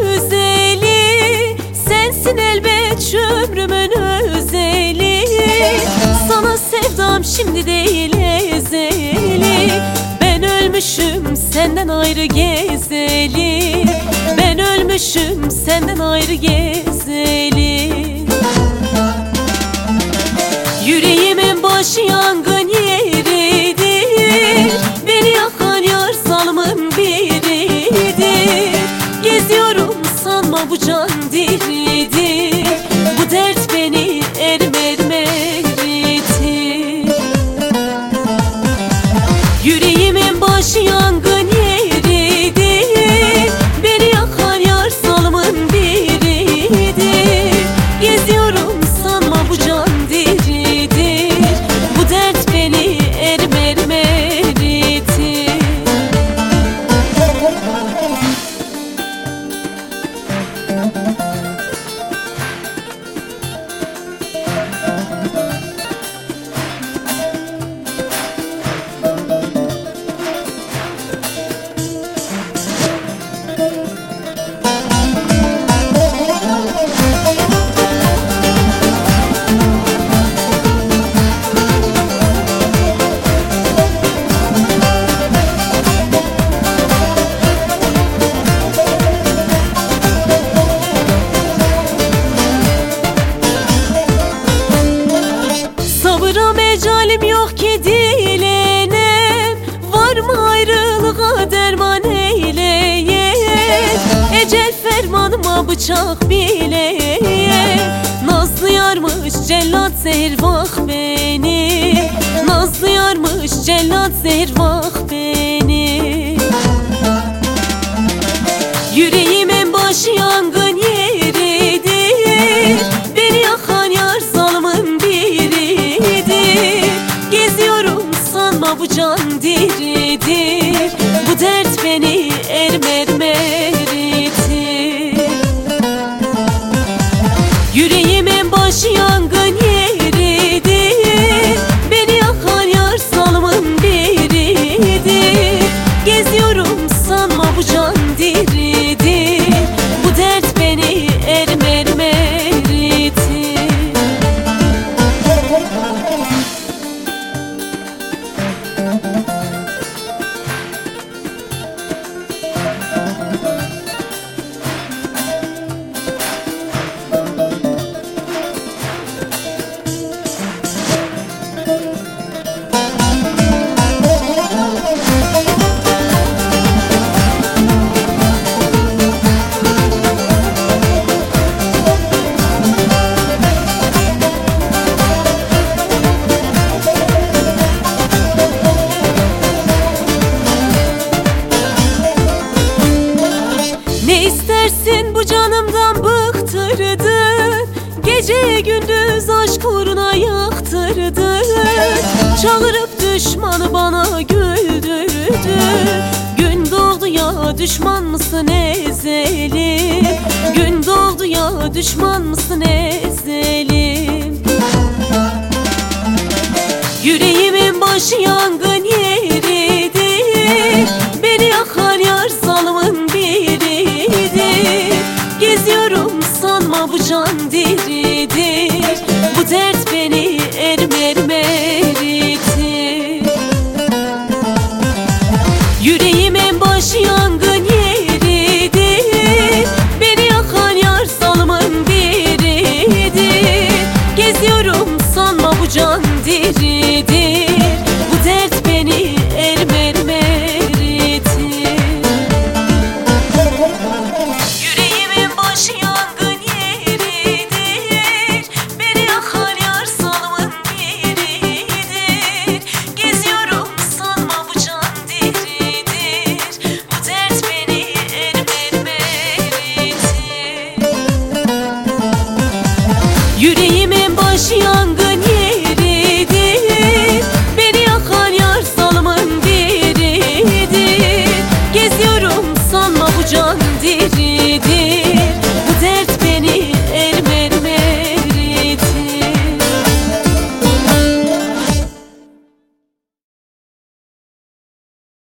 özeli Sensin elbet ömrümün özeli. Sana sevdam şimdi değil ezeli. Ben ölmüşüm senden ayrı gezeli. Ben ölmüşüm senden ayrı gezeli. Yüreğimin başı yangın. Bu can diridir Bu dert beni mecalim yok ki dilenem Var mı ayrılığa derman eyleyem Ecel fermanıma bıçak bileyem Nazlı yarmış cellat zehir vah beni. Nazlı yarmış cellat zehir vah beni sanma bu can diridir. Bu dert beni ermer meritir Yüreğimin başı Gece gündüz aşk uğruna yaktırdın Çağırıp düşmanı bana güldürdün Gün doğdu ya düşman mısın ezelim? Gün doğdu ya düşman mısın ezelim? Yüreğimin başı yangın